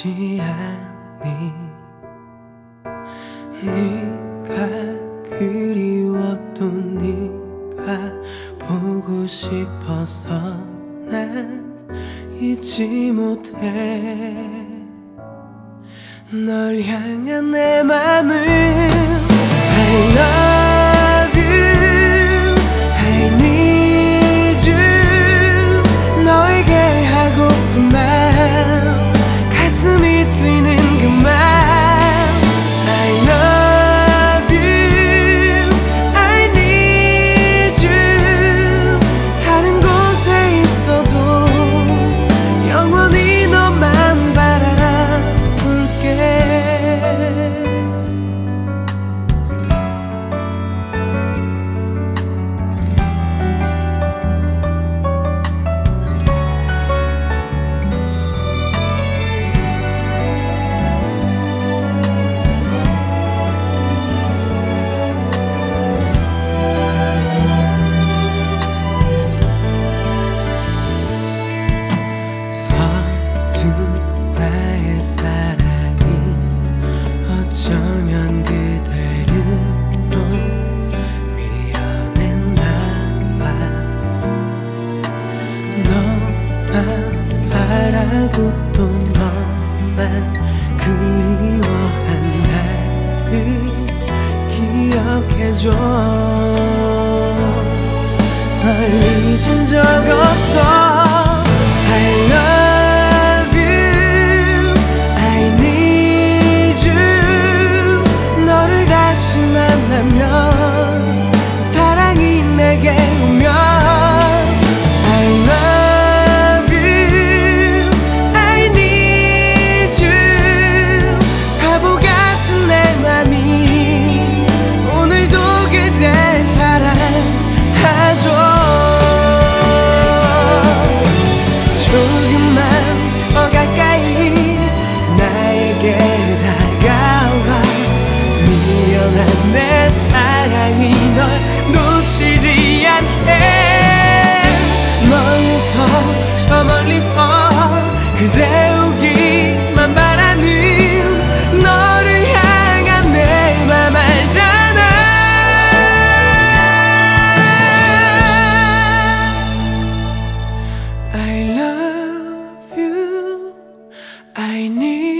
지 않니 네가 그리웠던 네가 보고 싶어서 난 잊지 못해. 널 향한 내 맘은 I love 사랑이 어쩌면 그대를 또 밀어냈나 봐너아 바라고 또 너만 그리워한 날을 기억해줘. 널 잊은 적 없어 me.